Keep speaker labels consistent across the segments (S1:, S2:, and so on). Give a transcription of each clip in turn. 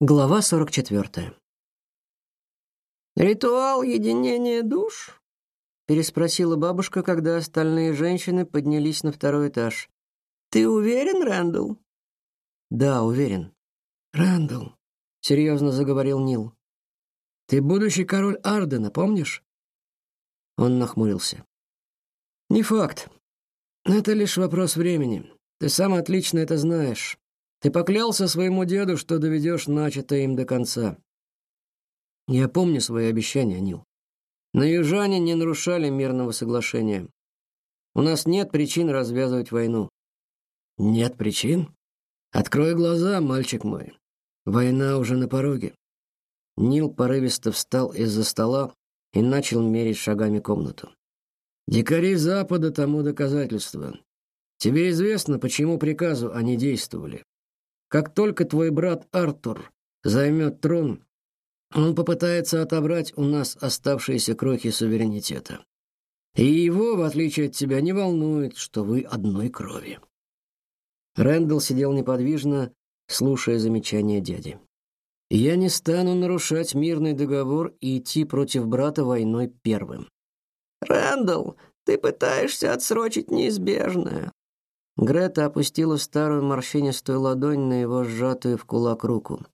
S1: Глава 44.
S2: Ритуал единения душ? переспросила бабушка, когда остальные женщины поднялись на второй этаж. Ты уверен, Рэндалл?
S1: Да, уверен.
S2: Рэндалл, серьезно заговорил Нил. Ты будущий король Ардена, помнишь?
S1: Он нахмурился.
S2: Не факт. Это лишь вопрос времени. Ты сам отлично это знаешь. Ты поклялся своему деду, что доведешь начатое им до конца. Я помню свои обещания, Нил. Но южане не нарушали мирного соглашения. У нас нет причин развязывать войну. Нет причин? Открой глаза, мальчик мой. Война уже на пороге. Нил порывисто встал из-за стола и начал мерить шагами комнату. Дикари Запада тому доказательство. Тебе известно, почему приказу они действовали. Как только твой брат Артур займет трон, он попытается отобрать у нас оставшиеся крохи суверенитета. И его, в отличие от тебя, не волнует, что вы одной крови. Рэндалл сидел неподвижно, слушая замечания дяди. Я не стану нарушать мирный договор и идти против брата войной первым. Рэндалл, ты пытаешься отсрочить неизбежное. Грета опустила старую морщинистую ладонь на его сжатую в кулак руку.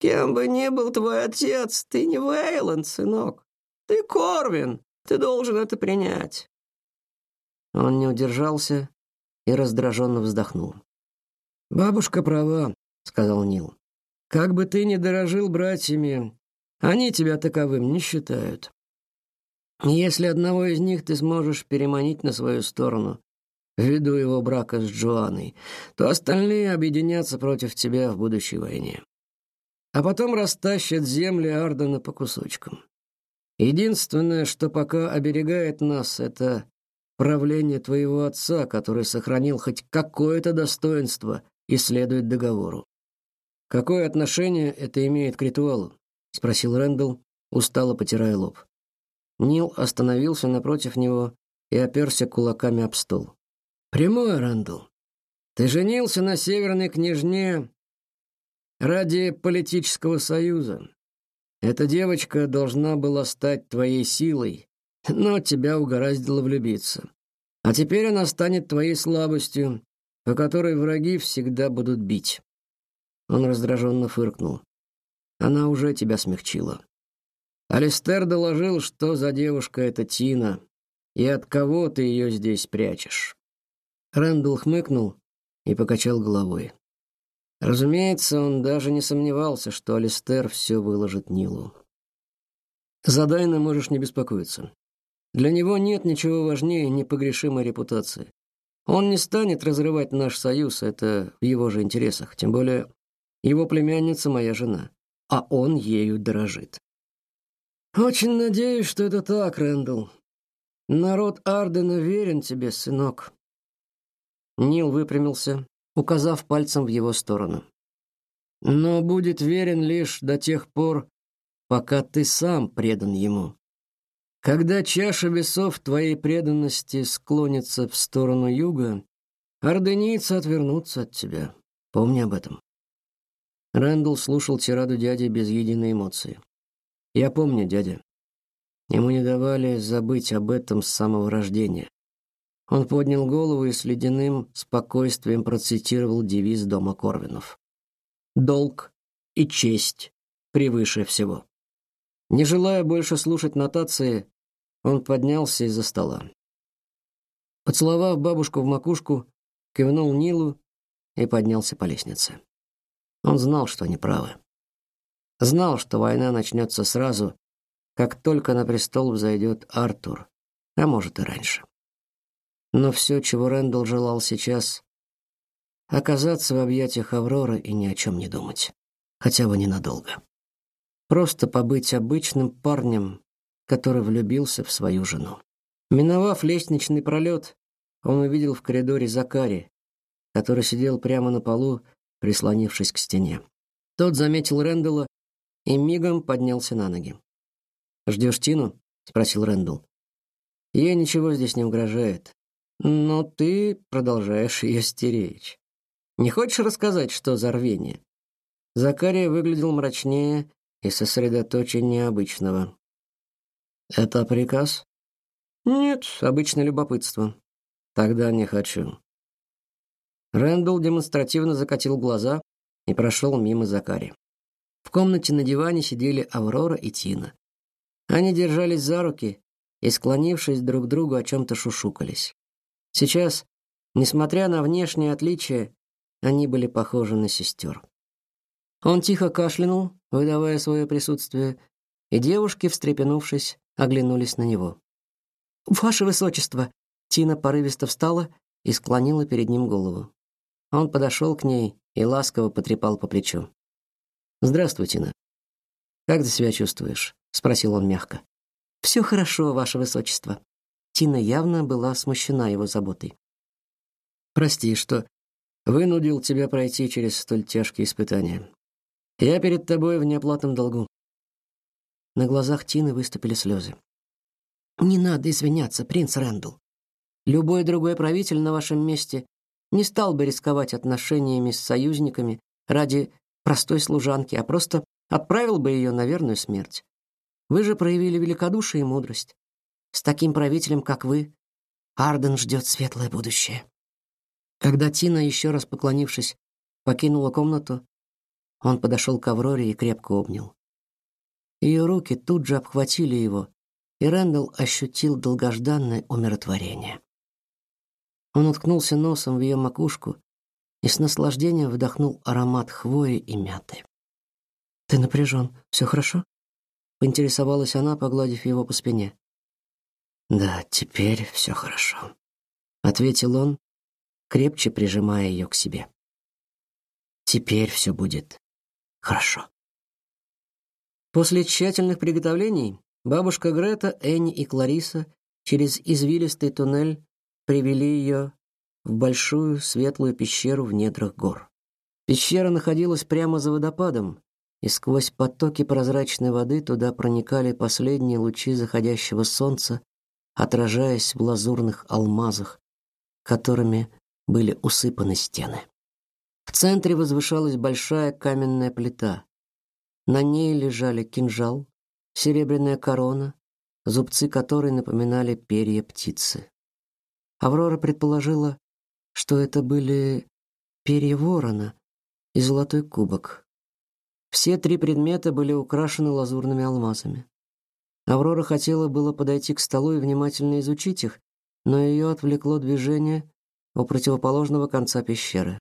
S2: «Кем бы ни был твой отец, ты не Вейланд, сынок. Ты Корвин. Ты должен это принять». Он не удержался и раздраженно вздохнул. «Бабушка права», — сказал Нил. «Как бы ты ни дорожил братьями, они тебя таковым не считают. Если одного из них ты сможешь переманить на свою сторону, ввиду его брака с Джоанной, то остальные объединятся против тебя в будущей войне. А потом растащат земли Ардена по кусочкам. Единственное, что пока оберегает нас, это правление твоего отца, который сохранил хоть какое-то достоинство и следует договору. Какое отношение это имеет к ритуалу? спросил Рэндалл, устало потирая лоб. Нил остановился напротив него и оперся кулаками об стол. Прямой, Рандall. Ты женился на северной княжне ради политического союза. Эта девочка должна была стать твоей силой, но тебя угораздило влюбиться. А теперь она станет твоей слабостью, по которой враги всегда будут бить. Он раздраженно фыркнул. Она уже тебя смягчила. Алистер доложил, что за девушка эта Тина, и от кого ты ее здесь прячешь. Рэндалл хмыкнул и покачал головой. Разумеется, он даже не сомневался, что Алистер все выложит Нилу. За Дайна можешь не беспокоиться. Для него нет ничего важнее непогрешимой репутации. Он не станет разрывать наш союз, это в его же интересах. Тем более его племянница моя жена, а он ею дорожит. Очень надеюсь, что это так, Рэндалл. Народ Ардена верен тебе, сынок. Нил выпрямился, указав пальцем в его сторону. Но будет верен лишь до тех пор, пока ты сам предан ему. Когда чаша весов твоей преданности склонится в сторону юга, орденийцы отвернутся от тебя. Помни об этом. Рэндалл слушал тираду дяди без единой эмоции. Я помню, дядя. Ему не давали забыть об этом с самого рождения. Он поднял голову и с ледяным спокойствием процитировал девиз дома Корвинов. «Долг и честь превыше всего». Не желая больше слушать нотации, он поднялся из-за стола. Поцеловав бабушку в макушку, кивнул Нилу и поднялся по лестнице. Он знал, что они правы. Знал, что война начнется сразу, как только на престол взойдет Артур, а может и раньше. Но все, чего Рэндалл желал сейчас, оказаться в объятиях Авроры и ни о чем не думать, хотя бы ненадолго. Просто побыть обычным парнем, который влюбился в свою жену. Миновав лестничный пролет, он увидел в коридоре Закари, который сидел прямо на полу, прислонившись к стене. Тот заметил Рэндалла и мигом поднялся на ноги. «Ждешь Тину?» — спросил Рэндалл. «Ей ничего здесь не угрожает. Но ты продолжаешь ее стеречь. Не хочешь рассказать, что за рвение? Закария выглядел мрачнее и сосредоточеннее обычного. «Это приказ?» «Нет, обычное любопытство». «Тогда не хочу». Рэндалл демонстративно закатил глаза и прошел мимо Закари. В комнате на диване сидели Аврора и Тина. Они держались за руки и, склонившись друг к другу, о чем-то шушукались. Сейчас, несмотря на внешние отличия, они были похожи на сестер. Он тихо кашлянул, выдавая свое присутствие, и девушки, встрепенувшись, оглянулись на него. «Ваше высочество!» Тина порывисто встала и склонила перед ним голову. Он подошел к ней и ласково потрепал по плечу. «Здравствуй, Тина. Как ты себя чувствуешь?» — спросил он мягко. «Все хорошо, ваше высочество». Тина явно была смущена его заботой. «Прости, что вынудил тебя пройти через столь тяжкие испытания. Я перед тобой в неоплатном долгу». На глазах Тины выступили слезы. «Не надо извиняться, принц Рэндалл. Любой другой правитель на вашем месте не стал бы рисковать отношениями с союзниками ради простой служанки, а просто отправил бы ее на верную смерть. Вы же проявили великодушие и мудрость. С таким правителем, как вы, Арден ждет светлое будущее. Когда Тина, еще раз поклонившись, покинула комнату, он подошел к Авроре и крепко обнял. Ее руки тут же обхватили его, и Рэндалл ощутил долгожданное умиротворение. Он уткнулся носом в ее макушку и с наслаждением вдохнул аромат хвои и мяты. «Ты напряжен. Все хорошо?» — поинтересовалась она, погладив его по спине. «Да, теперь все хорошо», — ответил он, крепче прижимая ее к себе. «Теперь все будет хорошо». После тщательных приготовлений бабушка Грета, Энни и Клариса через извилистый туннель привели ее в большую светлую пещеру в недрах гор. Пещера находилась прямо за водопадом, и сквозь потоки прозрачной воды туда проникали последние лучи заходящего солнца, отражаясь в лазурных алмазах, которыми были усыпаны стены. В центре возвышалась большая каменная плита. На ней лежали кинжал, серебряная корона, зубцы которой напоминали перья птицы. Аврора предположила, что это были перья ворона и золотой кубок. Все три предмета были украшены лазурными алмазами. Аврора хотела было подойти к столу и внимательно изучить их, но ее отвлекло движение у противоположного конца пещеры.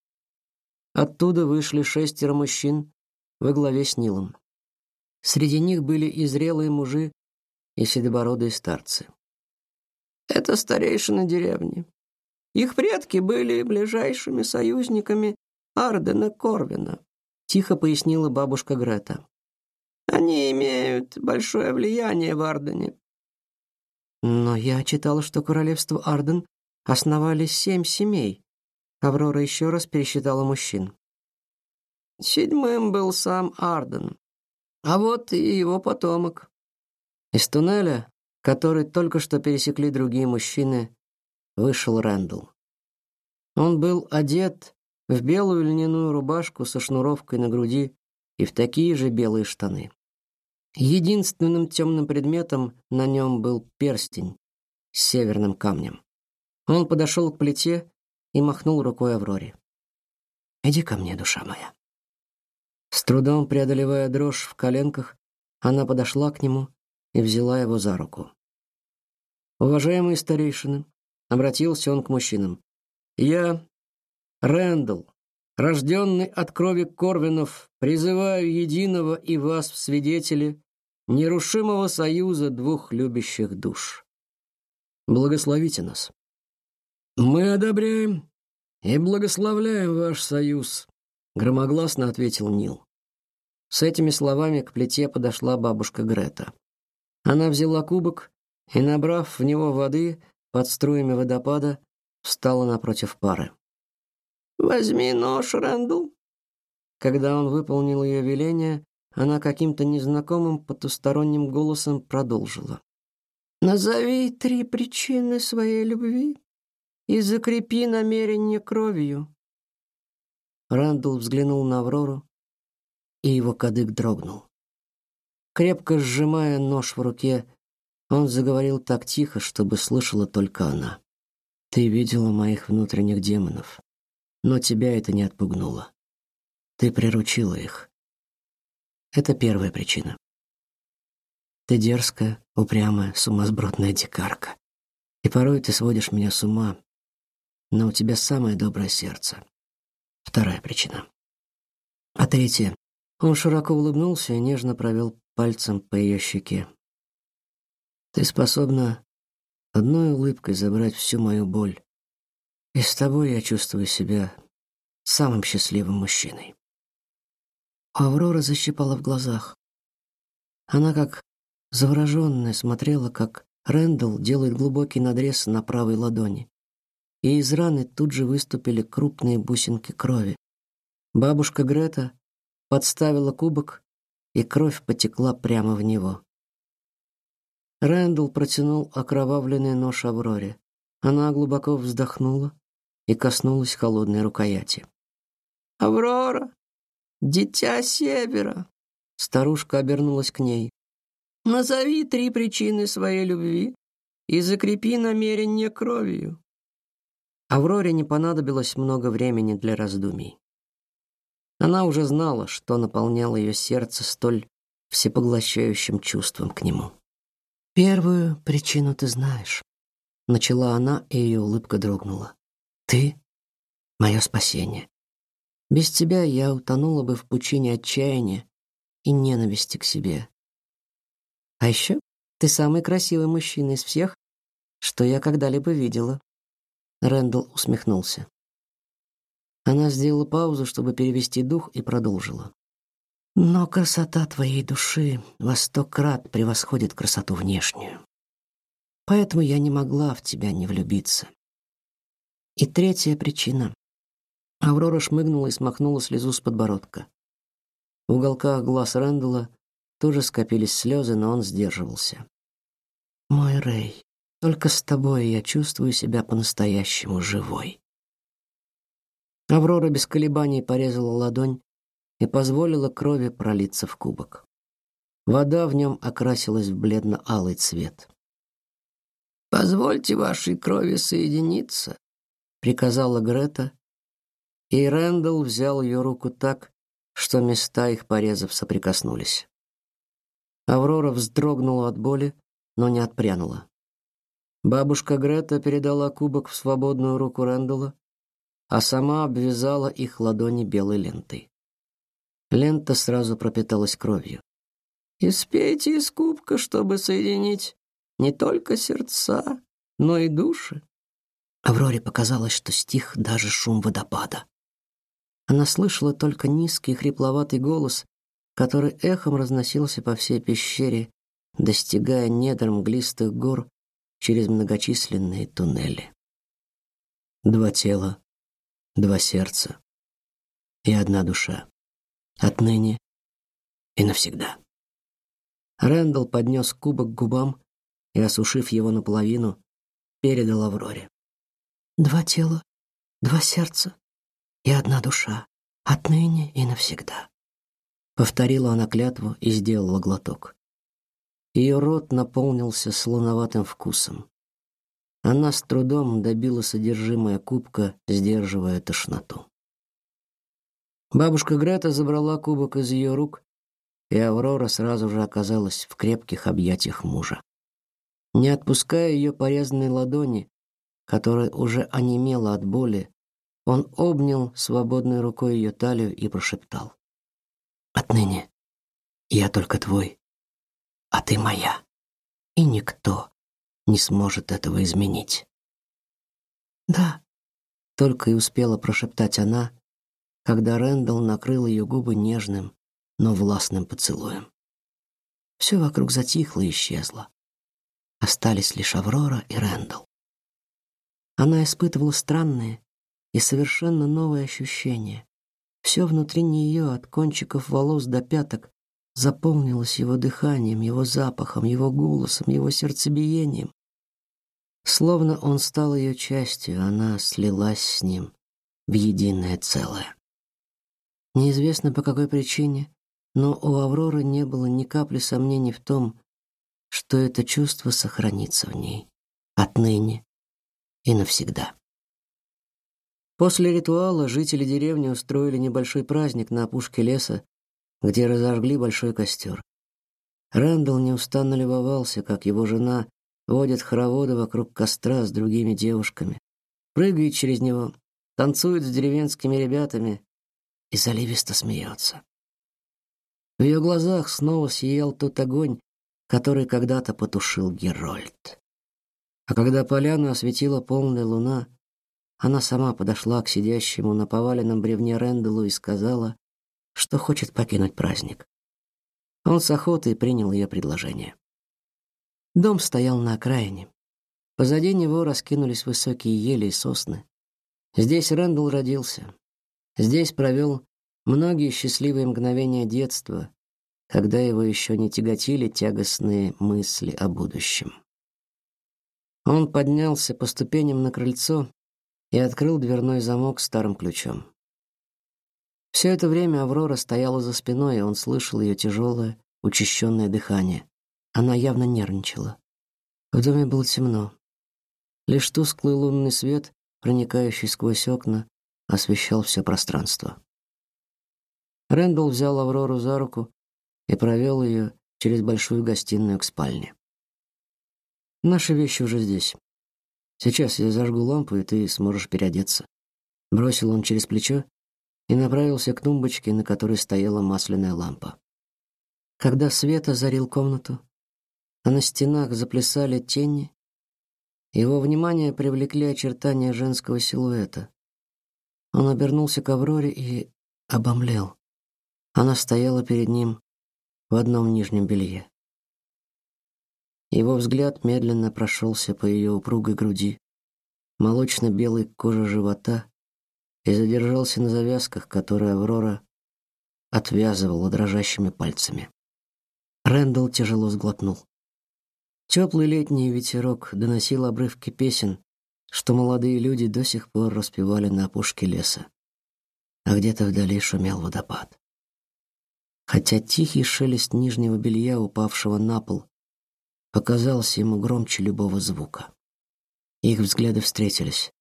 S2: Оттуда вышли шестеро мужчин во главе с Нилом. Среди них были и зрелые мужи, и седобородые старцы. Это старейшины деревни. Их предки были ближайшими союзниками Ардена Корвина, тихо пояснила бабушка Грета. Они имеют большое влияние в Ардене. Но я читала, что королевство Арден основали семь семей. Аврора еще раз пересчитала мужчин. Седьмым был сам Арден, а вот и его потомок. Из туннеля который только что пересекли другие мужчины, вышел Рэндалл. Он был одет в белую льняную рубашку со шнуровкой на груди и в такие же белые штаны. Единственным темным предметом на нем был перстень с северным камнем. Он подошел к плите и махнул рукой Авроре. «Иди ко мне, душа моя». С трудом преодолевая дрожь в коленках, она подошла к нему и взяла его за руку. Уважаемые старейшины, обратился он к мужчинам. Я, Рэндалл, рожденный от крови Корвинов, призываю единого и вас в свидетели нерушимого союза двух любящих душ. Благословите нас. Мы одобряем и благословляем ваш союз, громогласно ответил Нил. С этими словами к плите подошла бабушка Грета. Она взяла кубок и, набрав в него воды под струями водопада, встала напротив пары. «Возьми нож, Рэндл». Когда он выполнил ее веление, она каким-то незнакомым потусторонним голосом продолжила. «Назови три причины своей любви и закрепи намерение кровью». Рэндл взглянул на Аврору,
S1: и его кадык дрогнул. Крепко сжимая нож в руке, он заговорил так тихо, чтобы слышала только она. Ты видела моих внутренних демонов, но тебя это не отпугнуло. Ты приручила их. Это первая причина. Ты дерзкая, упрямая, сумасбродная дикарка. И порой ты сводишь меня с ума, но у тебя самое доброе сердце. Вторая причина. А третья. Он широко улыбнулся и нежно провел пальцем по ее щеке. Ты способна одной улыбкой забрать всю мою боль. И с тобой я чувствую себя самым счастливым мужчиной. Аврора защипала в глазах. Она как завороженная смотрела, как Рэндалл делает глубокий надрез на правой ладони. И из раны тут же выступили крупные бусинки крови. Бабушка Грета подставила кубок, и кровь потекла прямо в него. Рэндалл протянул окровавленный нож Авроре. Она глубоко вздохнула и коснулась холодной рукояти.
S2: «Аврора, дитя Севера!»
S1: Старушка обернулась к ней.
S2: «Назови три причины своей любви и закрепи намерение кровью».
S1: Авроре не понадобилось много времени для раздумий. Она уже знала, что наполняло ее сердце столь всепоглощающим чувством к нему. Первую причину ты знаешь, начала она, и ее улыбка дрогнула. Ты мое спасение. Без тебя я утонула бы в пучине отчаяния и ненависти к себе. А еще ты самый красивый мужчина из всех, что я когда-либо видела. Рэндалл усмехнулся. Она сделала паузу, чтобы перевести дух, и продолжила. Но красота твоей души во сто крат превосходит красоту внешнюю. Поэтому я не могла в тебя не влюбиться. И третья причина. Аврора шмыгнула и смахнула слезу с подбородка. В уголках глаз Рэндала тоже скопились слезы, но он сдерживался. Мой Рэй, только с тобой я чувствую себя по-настоящему живой. Аврора без колебаний порезала ладонь и позволила крови пролиться в кубок. Вода в нем окрасилась в бледно-алый цвет.
S2: «Позвольте вашей крови соединиться», —
S1: приказала Грета, и Рэндалл взял ее руку так, что места их порезов соприкоснулись. Аврора вздрогнула от боли, но не отпрянула. Бабушка Грета передала кубок в свободную руку Рэндалла, а сама обвязала их ладони белой лентой. Лента сразу пропиталась кровью.
S2: «Испейте из кубка, чтобы соединить не только сердца, но и души».
S1: Авроре показалось, что стих даже шум водопада. Она слышала только низкий хрипловатый голос, который эхом разносился по всей пещере, достигая недр мглистых гор через многочисленные туннели. Два тела, два сердца и одна душа отныне и навсегда. Рэндалл поднес кубок к губам и, осушив его наполовину, передал Авроре. Два тела, два сердца и одна душа, отныне и навсегда. Повторила она клятву и сделала глоток. Ее рот наполнился слоноватым вкусом. Она с трудом добила содержимое кубка, сдерживая тошноту. Бабушка Грета забрала кубок из ее рук, и Аврора сразу же оказалась в крепких объятиях мужа. Не отпуская ее порезанной ладони, которая уже онемела от боли, он обнял свободной рукой ее талию и прошептал: "Отныне я только твой, а ты моя, и никто не сможет этого изменить". "Да", только и успела прошептать она, когда Рэндалл накрыл ее губы нежным, но властным поцелуем. Все вокруг затихло и исчезло. Остались лишь Аврора и Рэндалл. Она испытывала странные и совершенно новые ощущения. Все внутри нее, от кончиков волос до пяток, заполнилось его дыханием, его запахом, его голосом, его сердцебиением. Словно он стал ее частью, она слилась с ним в единое целое. Неизвестно по какой причине, но у Авроры не было ни капли сомнений в том, что это чувство сохранится в ней отныне и навсегда. После ритуала жители деревни устроили небольшой праздник на опушке леса, где разожгли большой костер. Рэндалл неустанно любовался, как его жена водит хороводы вокруг костра с другими девушками, прыгает через него, танцует с деревенскими ребятами и заливисто смеется. В ее глазах снова сиял тот огонь, который когда-то потушил Герольд. А когда поляну осветила полная луна, она сама подошла к сидящему на поваленном бревне Ренделу и сказала, что хочет покинуть праздник. Он с охотой принял ее предложение. Дом стоял на окраине. Позади него раскинулись высокие ели и сосны. Здесь Рэндалл родился. Здесь провел многие счастливые мгновения детства, когда его еще не тяготили тягостные мысли о будущем. Он поднялся по ступеням на крыльцо и открыл дверной замок старым ключом. Все это время Аврора стояла за спиной, и он слышал ее тяжелое, учащенное дыхание. Она явно нервничала. В доме было темно. Лишь тусклый лунный свет, проникающий сквозь окна, освещал все пространство. Рэндалл взял Аврору за руку и провел ее через большую гостиную к спальне. Наши вещи уже здесь. Сейчас я зажгу лампу, и ты сможешь переодеться. Бросил он через плечо и направился к тумбочке, на которой стояла масляная лампа. Когда свет озарил комнату, а на стенах заплясали тени, его внимание привлекли очертания женского силуэта. Он обернулся к Авроре и обомлел. Она стояла перед ним в одном нижнем белье. Его взгляд медленно прошелся по ее упругой груди, молочно-белой коже живота и задержался на завязках, которые Аврора отвязывала дрожащими пальцами. Рэндалл тяжело сглотнул. Теплый летний ветерок доносил обрывки песен, что молодые люди до сих пор распевали на опушке леса. А где-то вдали шумел водопад. Хотя тихий шелест нижнего белья, упавшего на пол, показался ему громче любого звука. Их взгляды встретились.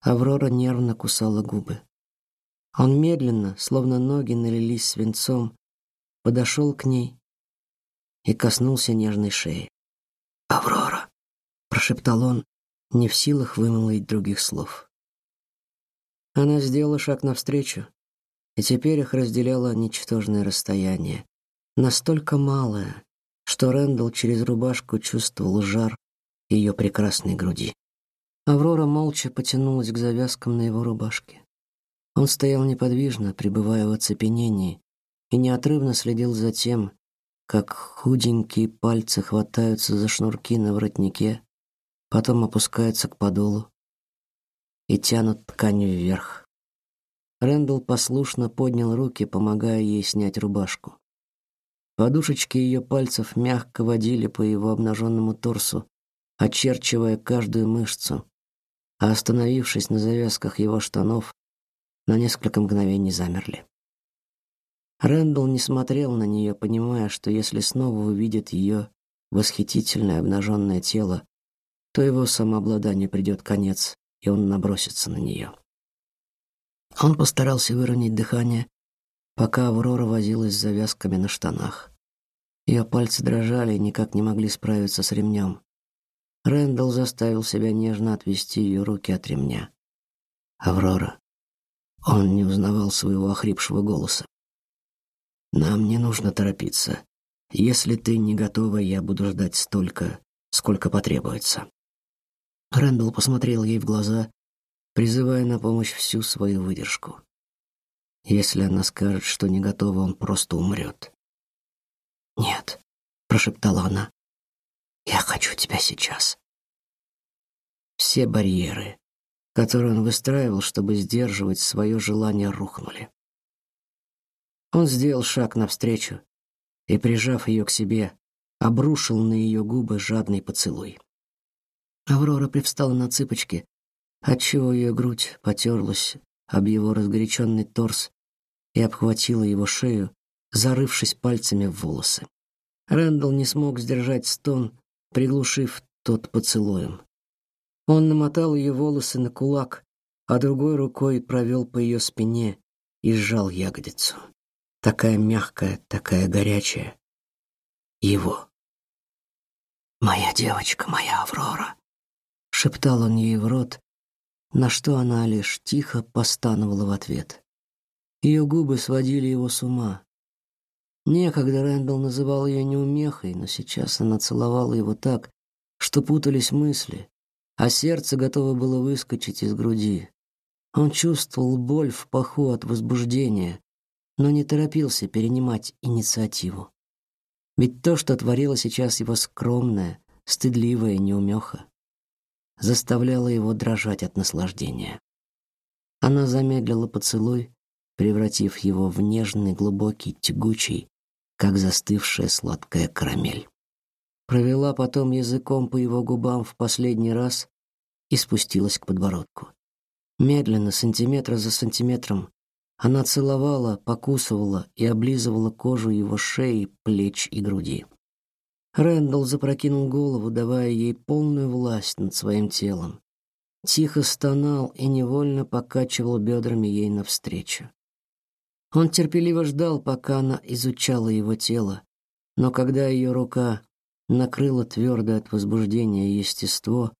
S1: Аврора нервно кусала губы. Он медленно, словно ноги налились свинцом, подошел к ней и коснулся нежной шеи. «Аврора!» — прошептал он, не в силах вымолвить других слов. Она сделала шаг навстречу, и теперь их разделяло ничтожное расстояние, настолько малое, что Рэндалл через рубашку чувствовал жар ее прекрасной груди. Аврора молча потянулась к завязкам на его рубашке. Он стоял неподвижно, пребывая в оцепенении, и неотрывно следил за тем, как худенькие пальцы хватаются за шнурки на воротнике, потом опускаются к подолу и тянут ткань вверх. Рэндалл послушно поднял руки, помогая ей снять рубашку. Подушечки ее пальцев мягко водили по его обнаженному торсу, очерчивая каждую мышцу, а остановившись на завязках его штанов, на несколько мгновений замерли. Рэндалл не смотрел на нее, понимая, что если снова увидит ее восхитительное обнаженное тело, то его самообладанию придет конец, и он набросится на нее. Он постарался выровнять дыхание, пока Аврора возилась с завязками на штанах. Ее пальцы дрожали и никак не могли справиться с ремнем. Рэндалл заставил себя нежно отвести ее руки от ремня. «Аврора». Он не узнавал своего охрипшего голоса. «Нам не нужно торопиться. Если ты не готова, я буду ждать столько, сколько потребуется». Рэндалл посмотрел ей в глаза, призывая на помощь всю свою выдержку. Если она скажет, что не готова, он просто умрет. «Нет», — прошептала она, — «я хочу тебя сейчас». Все барьеры, которые он выстраивал, чтобы сдерживать свое желание, рухнули. Он сделал шаг навстречу и, прижав ее к себе, обрушил на ее губы жадный поцелуй. Аврора привстала на цыпочки, отчего ее грудь потерлась об его разгоряченный торс и обхватила его шею, зарывшись пальцами в волосы. Рэндалл не смог сдержать стон, приглушив тот поцелуем. Он намотал ее волосы на кулак, а другой рукой провел по ее спине и сжал ягодицу. Такая мягкая, такая горячая. Его. «Моя девочка, моя Аврора!» — шептал он ей в рот, на что она лишь тихо постановала в ответ. Ее губы сводили его с ума. Некогда Рэндалл называл ее неумехой, но сейчас она целовала его так, что путались мысли, а сердце готово было выскочить из груди. Он чувствовал боль в паху от возбуждения, но не торопился перенимать инициативу. Ведь то, что творила сейчас его скромная, стыдливая неумеха, заставляло его дрожать от наслаждения. Она замедлила поцелуй, превратив его в нежный, глубокий, тягучий, как застывшая сладкая карамель. Провела потом языком по его губам в последний раз и спустилась к подбородку. Медленно, сантиметр за сантиметром, она целовала, покусывала и облизывала кожу его шеи, плеч и груди. Рэндалл запрокинул голову, давая ей полную власть над своим телом. Тихо стонал и невольно покачивал бедрами ей навстречу. Он терпеливо ждал, пока она изучала его тело, но когда ее рука накрыла твердое от возбуждения естество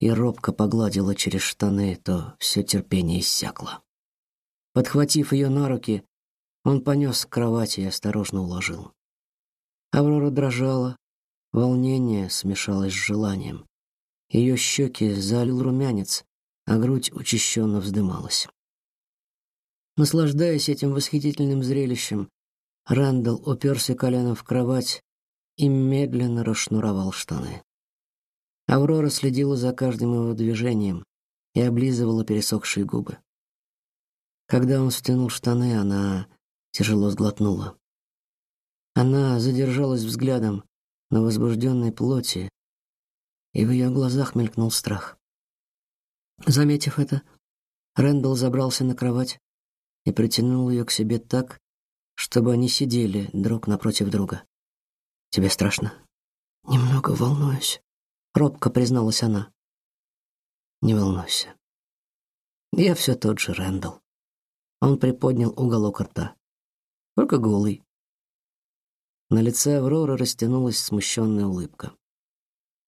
S1: и робко погладила через штаны, то все терпение иссякло. Подхватив ее на руки, он понес к кровати и осторожно уложил. Аврора дрожала, Волнение смешалось с желанием. Ее щеки залил румянец, а грудь учащенно вздымалась. Наслаждаясь этим восхитительным зрелищем, Рандall уперся коленом в кровать и медленно расшнуровал штаны. Аврора следила за каждым его движением и облизывала пересохшие губы. Когда он стянул штаны, она тяжело сглотнула. Она задержалась взглядом на возбужденной плоти, и в ее глазах мелькнул страх. Заметив это, Рэндалл забрался на кровать и притянул ее к себе так, чтобы они сидели друг напротив друга. «Тебе страшно?» «Немного волнуюсь», — робко призналась она. «Не волнуйся. Я все тот же Рэндалл». Он приподнял уголок рта. «Только голый. На лице Авроры растянулась смущенная улыбка.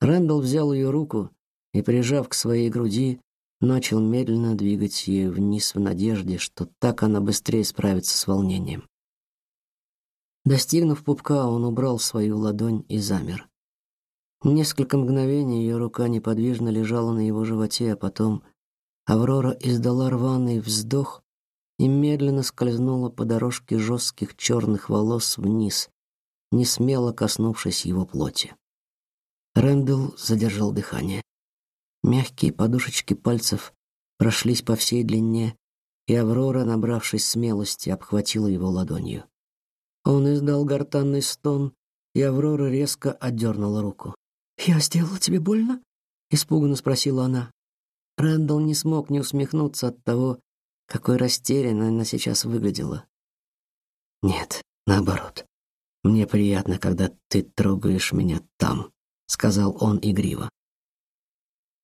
S1: Рэндалл взял ее руку и, прижав к своей груди, начал медленно двигать ее вниз в надежде, что так она быстрее справится с волнением. Достигнув пупка, он убрал свою ладонь и замер. Несколько мгновений ее рука неподвижно лежала на его животе, а потом Аврора издала рваный вздох и медленно скользнула по дорожке жестких черных волос вниз, не смело коснувшись его плоти. Рэндалл задержал дыхание. Мягкие подушечки пальцев прошлись по всей длине, и Аврора, набравшись смелости, обхватила его ладонью. Он издал гортанный стон, и Аврора резко отдернула руку. «Я сделала тебе больно?» — испуганно спросила она. Рэндалл не смог не усмехнуться от того, какой растерянной она сейчас выглядела. «Нет, наоборот. Мне приятно, когда ты трогаешь меня там, сказал он игриво.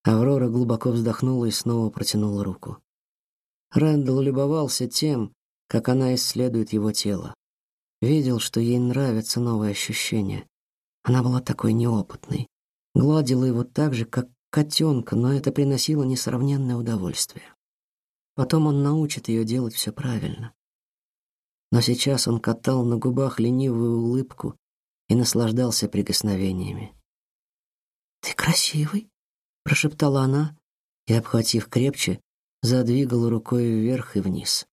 S1: Аврора глубоко вздохнула и снова протянула руку. Рэндалл любовался тем, как она исследует его тело. Видел, что ей нравятся новые ощущения. Она была такой неопытной. Гладила его так же, как котенка, но это приносило несравненное удовольствие. Потом он научит ее делать все правильно но сейчас он катал на губах ленивую улыбку и наслаждался прикосновениями. «Ты красивый», — прошептала она и, обхватив крепче, задвигала рукой вверх и вниз.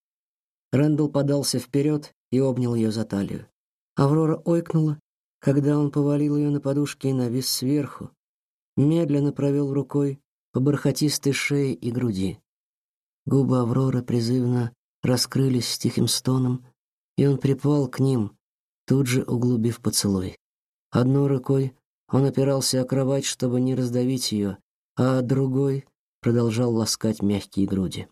S1: Рэндалл подался вперед и обнял ее за талию. Аврора ойкнула, когда он повалил ее на подушки и навис сверху, медленно провел рукой по бархатистой шее и груди. Губы Авроры призывно раскрылись с тихим стоном, и он припал к ним, тут же углубив поцелуй. Одной рукой он опирался о кровать, чтобы не раздавить ее, а другой продолжал ласкать мягкие груди.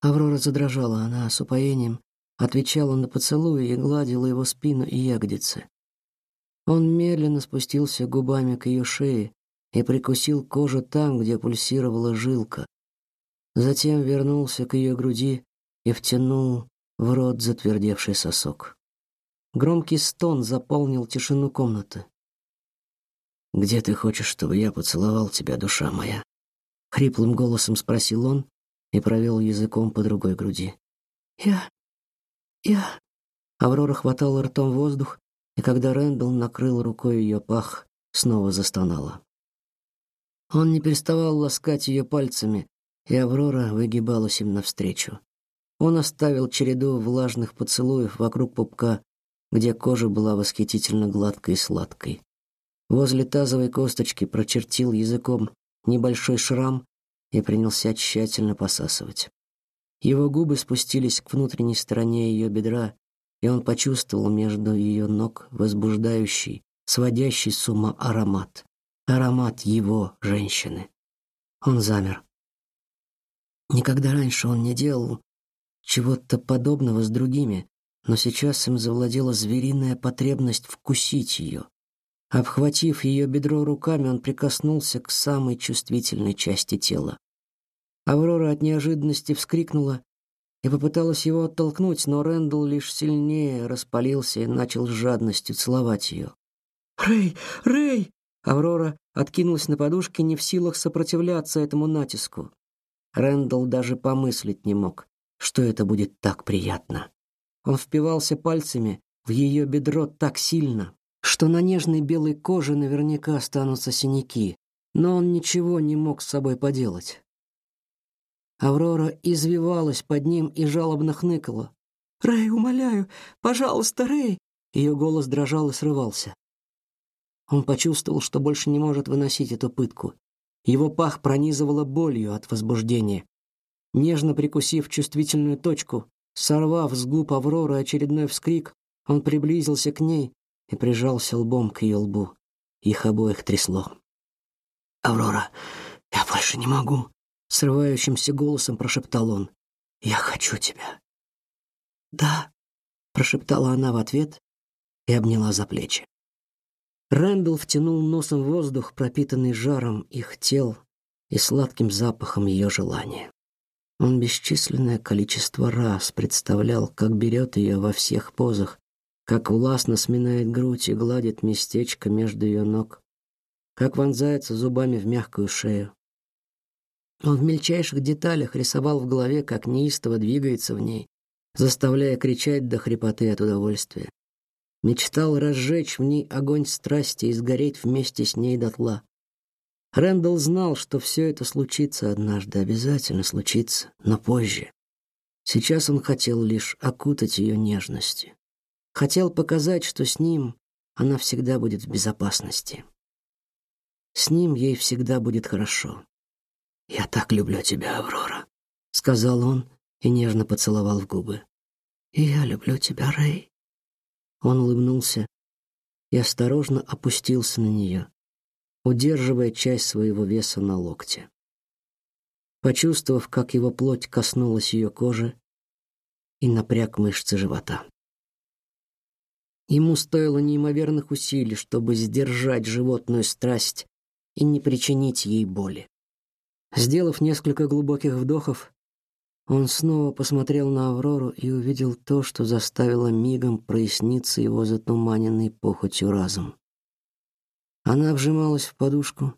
S1: Аврора задрожала, она с упоением отвечала на поцелуй и гладила его спину и ягодицы. Он медленно спустился губами к ее шее и прикусил кожу там, где пульсировала жилка. Затем вернулся к ее груди и втянул в рот затвердевший сосок. Громкий стон заполнил тишину комнаты. Где ты хочешь, чтобы я поцеловал тебя, душа моя? хриплым голосом спросил он и провел языком по другой груди. Я я Аврора хватала ртом воздух, и когда Рэндалл накрыл рукой ее пах, снова застонала. Он не переставал ласкать ее пальцами, и Аврора выгибалась им навстречу. Он оставил череду влажных поцелуев вокруг пупка, где кожа была восхитительно гладкой и сладкой. Возле тазовой косточки прочертил языком небольшой шрам и принялся тщательно посасывать. Его губы спустились к внутренней стороне ее бедра, и он почувствовал между ее ног возбуждающий, сводящий с ума аромат. Аромат его женщины. Он замер. Никогда раньше он не делал чего-то подобного с другими, но сейчас им завладела звериная потребность вкусить ее. Обхватив ее бедро руками, он прикоснулся к самой чувствительной части тела. Аврора от неожиданности вскрикнула и попыталась его оттолкнуть, но Рэндалл лишь сильнее распалился и начал с жадностью целовать ее. «Рэй! Рэй!» Аврора откинулась на подушке, не в силах сопротивляться этому натиску. Рэндалл даже помыслить не мог, что это будет так приятно. Он впивался пальцами в ее бедро так сильно, что на нежной белой коже наверняка останутся синяки, но он ничего не мог с собой поделать. Аврора извивалась под ним и жалобно хныкала. «Рэй, умоляю, пожалуйста, Рэй!» Ее голос дрожал и срывался. Он почувствовал, что больше не может выносить эту пытку. Его пах пронизывало болью от возбуждения. Нежно прикусив чувствительную точку, сорвав с губ Авроры очередной вскрик, он приблизился к ней и прижался лбом к ее лбу. Их обоих трясло. «Аврора, я больше не могу», — срывающимся голосом прошептал он. «Я хочу тебя». «Да», — прошептала она в ответ и обняла за плечи. Рэндалл втянул носом воздух, пропитанный жаром их тел и сладким запахом ее желания. Он бесчисленное количество раз представлял, как берет ее во всех позах, как властно сминает грудь и гладит местечко между ее ног, как вонзается зубами в мягкую шею. Он в мельчайших деталях рисовал в голове, как неистово двигается в ней, заставляя кричать до хрипоты от удовольствия мечтал разжечь в ней огонь страсти и сгореть вместе с ней дотла. Рэндалл знал, что все это случится однажды, обязательно случится, но позже. Сейчас он хотел лишь окутать ее нежностью. Хотел показать, что с ним она всегда будет в безопасности. С ним ей всегда будет хорошо. «Я так люблю тебя, Аврора», — сказал он и нежно поцеловал в губы. «И я люблю тебя, Рэй», он улыбнулся и осторожно опустился на нее, удерживая часть своего веса на локте. Почувствовав, как его плоть коснулась ее кожи, и напряг мышцы живота. Ему стоило неимоверных усилий, чтобы сдержать животную страсть и не причинить ей боли. Сделав несколько глубоких вдохов, он снова посмотрел на Аврору и увидел то, что заставило мигом проясниться его затуманенный похотью разум. Она вжималась в подушку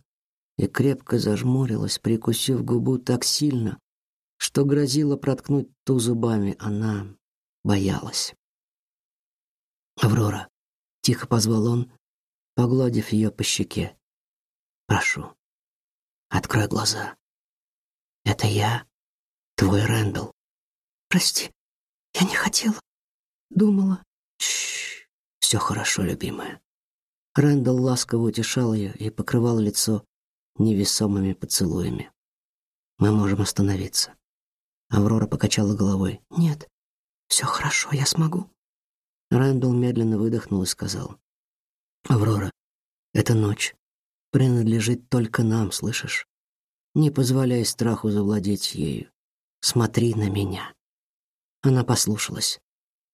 S1: и крепко зажмурилась, прикусив губу так сильно, что грозило проткнуть ту зубами. Она боялась. «Аврора», — тихо позвал он, погладив ее по щеке. «Прошу, открой глаза. Это я?» Твой Рэндалл. Прости, я не хотела. Думала. Чш, все хорошо, любимая. Рэндалл ласково утешал ее и покрывал лицо невесомыми поцелуями. Мы можем остановиться. Аврора покачала головой. Нет, все хорошо, я смогу. Рэндалл медленно выдохнул и сказал: Аврора, эта ночь принадлежит только нам, слышишь? Не позволяй страху завладеть ею. Смотри на меня. Она послушалась.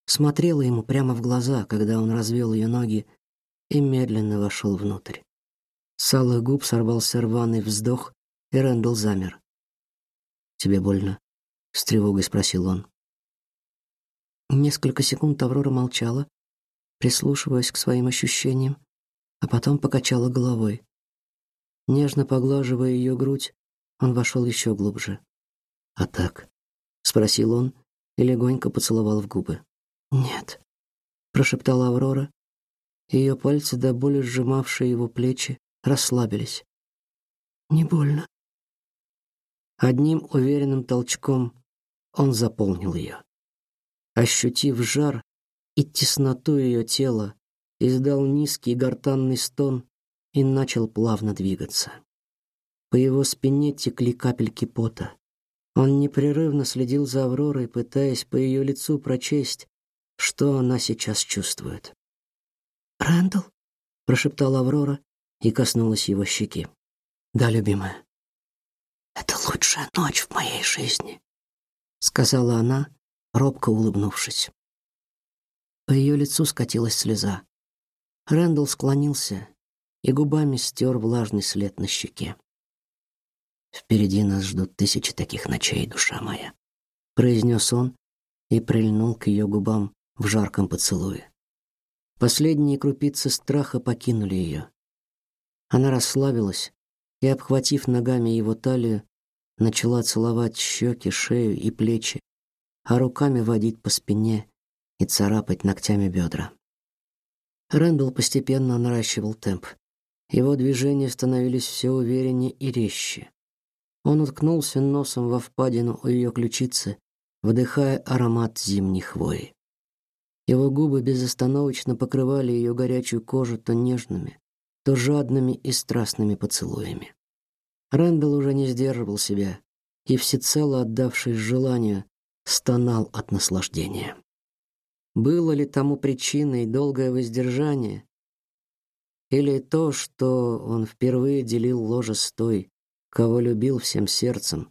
S1: смотрела ему прямо в глаза, когда он развел ее ноги и медленно вошел внутрь. С алых губ сорвался рваный вздох, и Рэндалл замер. «Тебе больно?» — с тревогой спросил он. Несколько секунд Аврора молчала, прислушиваясь к своим ощущениям, а потом покачала головой. Нежно поглаживая ее грудь, он вошел еще глубже. «А так?» — спросил он и легонько поцеловал в губы. «Нет», — прошептала Аврора. Ее пальцы, до боли сжимавшие его плечи, расслабились. «Не больно». Одним уверенным толчком он заполнил ее. Ощутив жар и тесноту ее тела, издал низкий гортанный стон и начал плавно двигаться. По его спине текли капельки пота. Он непрерывно следил за Авророй, пытаясь по ее лицу прочесть, что она сейчас чувствует. «Рэндалл?» — прошептала Аврора и коснулась его щеки. «Да, любимая». «Это лучшая ночь в моей жизни», — сказала она, робко улыбнувшись. По ее лицу скатилась слеза. Рэндалл склонился и губами стер влажный след на щеке. Впереди нас ждут тысячи таких ночей, душа моя, произнес он и прильнул к ее губам в жарком поцелуе. Последние крупицы страха покинули ее. Она расслабилась и, обхватив ногами его талию, начала целовать щеки, шею и плечи, а руками водить по спине и царапать ногтями бедра. Рэндалл постепенно наращивал темп. Его движения становились все увереннее и резче. Он уткнулся носом во впадину у ее ключицы, вдыхая аромат зимней хвои. Его губы безостановочно покрывали ее горячую кожу то нежными, то жадными и страстными поцелуями. Рэндалл уже не сдерживал себя и, всецело отдавшись желанию, стонал от наслаждения. Было ли тому причиной долгое воздержание, или то, что он впервые делил ложе с той, кого любил всем сердцем,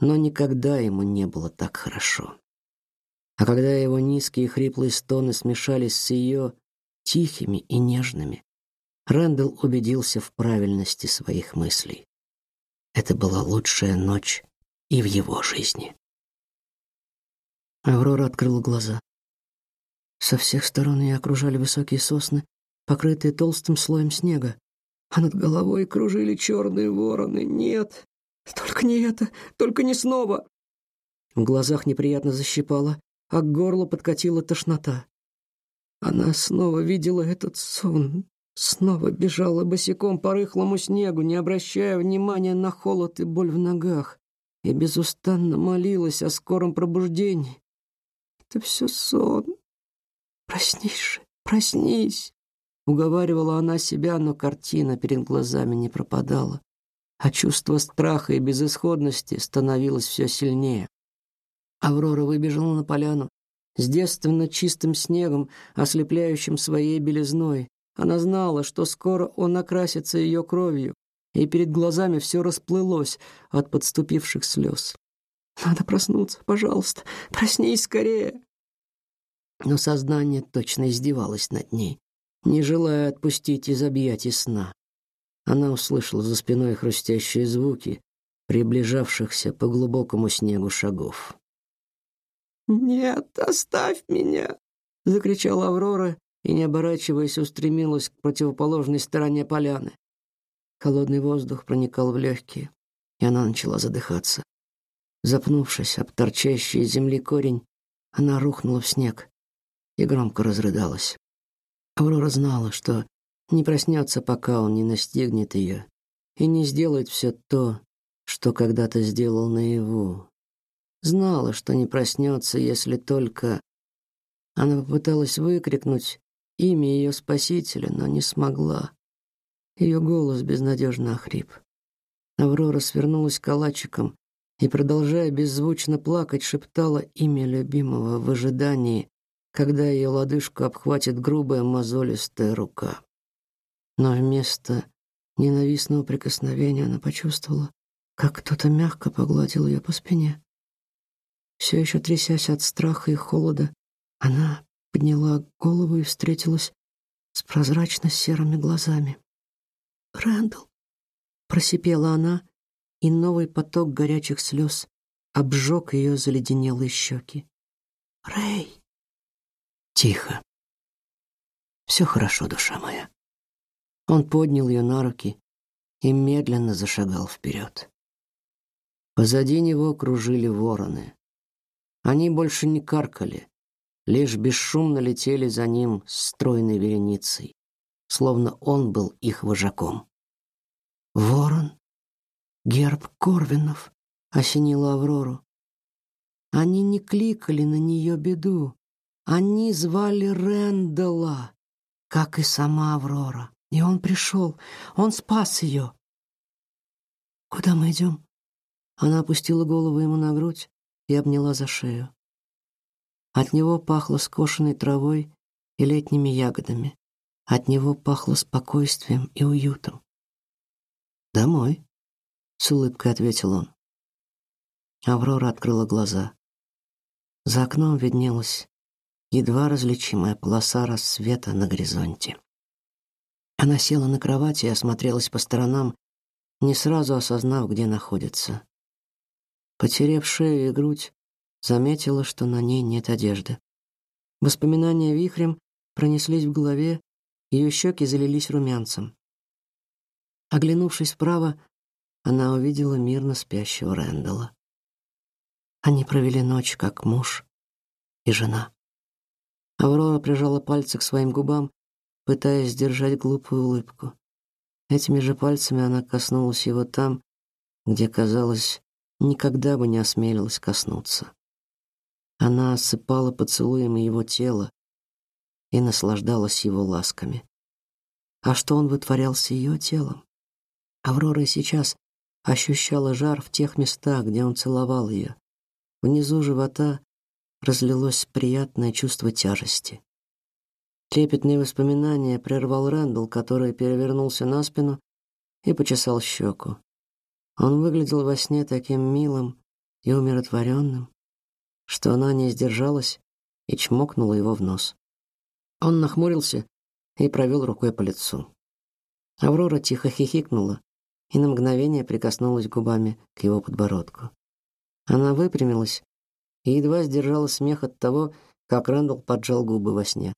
S1: но никогда ему не было так хорошо. А когда его низкие хриплые стоны смешались с ее тихими и нежными, Рэндалл убедился в правильности своих мыслей. Это была лучшая ночь и в его жизни. Аврора открыла глаза. Со всех сторон ее окружали высокие сосны, покрытые толстым слоем снега а над головой кружили черные вороны. Нет, только не это, только не снова. В глазах неприятно защипало, а к горлу подкатила тошнота. Она снова видела этот сон, снова бежала босиком по рыхлому снегу, не обращая внимания на холод и боль в ногах, и безустанно молилась о скором пробуждении. Это все сон. Проснись же, проснись. Уговаривала она себя, но картина перед глазами не пропадала, а чувство страха и безысходности становилось все сильнее. Аврора выбежала на поляну с девственно чистым снегом, ослепляющим своей белизной. Она знала, что скоро он окрасится ее кровью, и перед глазами все расплылось от подступивших слез. «Надо проснуться, пожалуйста, проснись скорее!» Но сознание точно издевалось над ней не желая отпустить из объятий сна. Она услышала за спиной хрустящие звуки приближавшихся по глубокому снегу шагов. «Нет, оставь меня!» — закричала Аврора и, не оборачиваясь, устремилась к противоположной стороне поляны. Холодный воздух проникал в легкие, и она начала задыхаться. Запнувшись об торчащий из земли корень, она рухнула в снег и громко разрыдалась. Аврора знала, что не проснется, пока он не настигнет ее и не сделает все то, что когда-то сделал наяву. Знала, что не проснется, если только... Она попыталась выкрикнуть имя ее спасителя, но не смогла. Ее голос безнадежно охрип. Аврора свернулась калачиком и, продолжая беззвучно плакать, шептала имя любимого в ожидании, когда ее лодыжку обхватит грубая мозолистая рука. Но вместо ненавистного прикосновения она почувствовала, как кто-то мягко погладил ее по спине. Все еще трясясь от страха и холода, Она подняла голову и встретилась с прозрачно-серыми глазами. «Рэндалл!» — просипела она, и новый поток горячих слез обжег ее заледенелые щеки. «Рэй!» «Тихо. Все хорошо, душа моя». Он поднял ее на руки и медленно зашагал вперед. Позади него кружили вороны. Они больше не каркали, лишь бесшумно летели за ним стройной вереницей, словно он был их вожаком. Ворон, герб Корвинов, осенила Аврору. Они не кликали на нее беду, они звали Рэндала, как и сама Аврора. И он пришел, он спас ее. Куда мы идем? Она опустила голову ему на грудь и обняла за шею. От него пахло скошенной травой и летними ягодами. От него пахло спокойствием и уютом. «Домой», — с улыбкой ответил он. Аврора открыла глаза. За окном виднелась едва различимая полоса рассвета на горизонте. Она села на кровати и осмотрелась по сторонам, не сразу осознав, где находится. Потерев шею и грудь, заметила, что на ней нет одежды. Воспоминания вихрем пронеслись в голове, ее щеки залились румянцем. Оглянувшись вправо, она увидела мирно спящего Рэндала. Они провели ночь как муж и жена. Аврора прижала пальцы к своим губам, пытаясь сдержать глупую улыбку. Этими же пальцами она коснулась его там, где, казалось, никогда бы не осмелилась коснуться. Она осыпала поцелуями его тело и наслаждалась его ласками. А что он вытворял с ее телом? Аврора сейчас ощущала жар в тех местах, где он целовал ее. Внизу живота разлилось приятное чувство тяжести. Трепетные воспоминания прервал Рэндалл, который перевернулся на спину и почесал щеку. Он выглядел во сне таким милым и умиротворенным, что она не сдержалась и чмокнула его в нос. Он нахмурился и провел рукой по лицу. Аврора тихо хихикнула и на мгновение прикоснулась губами к его подбородку. Она выпрямилась и едва сдержала смех от того, как Рэндалл поджал губы во сне.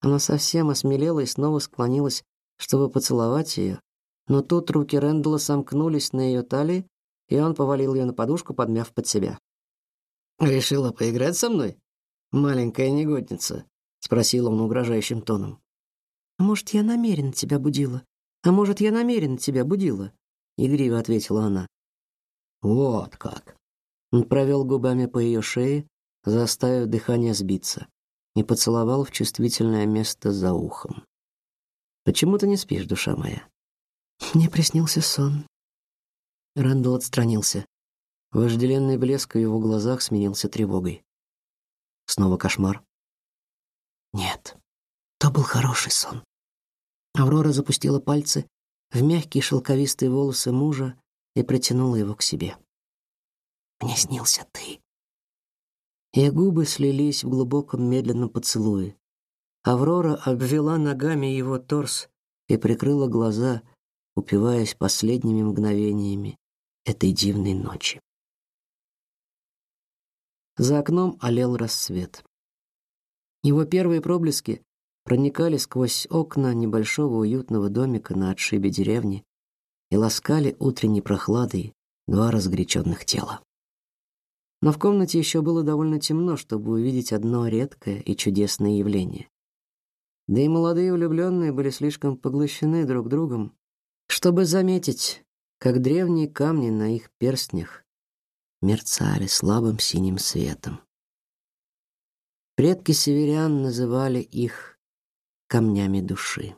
S1: Она совсем осмелела и снова склонилась, чтобы поцеловать ее, но тут руки Рэндалла сомкнулись на ее талии, и он повалил ее на подушку, подмяв под себя. Решила поиграть со мной, маленькая негодница, спросил он угрожающим тоном. А может, я намеренно тебя будила? А может, я намеренно тебя будила? игриво ответила она. Вот как. Он провел губами по ее шее, заставив дыхание сбиться, и поцеловал в чувствительное место за ухом. Почему ты не спишь, душа моя? Мне приснился сон. Рэндалл отстранился. Вожделенный блеск в его глазах сменился тревогой. Снова кошмар? Нет, то был хороший сон. Аврора запустила пальцы в мягкие шелковистые волосы мужа и притянула его к себе. Мне снился ты. Ее губы слились в глубоком медленном поцелуе. Аврора обвела ногами его торс и прикрыла глаза, упиваясь последними мгновениями этой дивной ночи. За окном олел рассвет. Его первые проблески проникали сквозь окна небольшого уютного домика на отшибе деревни и ласкали утренней прохладой два разгоряченных тела. Но в комнате еще было довольно темно, чтобы увидеть одно редкое и чудесное явление. Да и молодые влюбленные были слишком поглощены друг другом, чтобы заметить, как древние камни на их перстнях мерцали слабым синим светом. Предки северян называли их камнями души.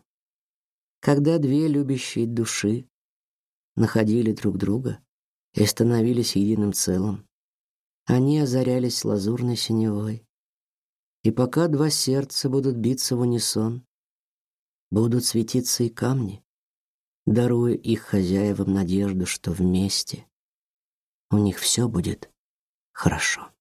S1: Когда две любящие души находили друг друга и становились единым целым, они озарялись лазурной синевой. И пока два сердца будут биться в унисон, будут светиться и камни, даруя их хозяевам надежду, что вместе у них все будет хорошо.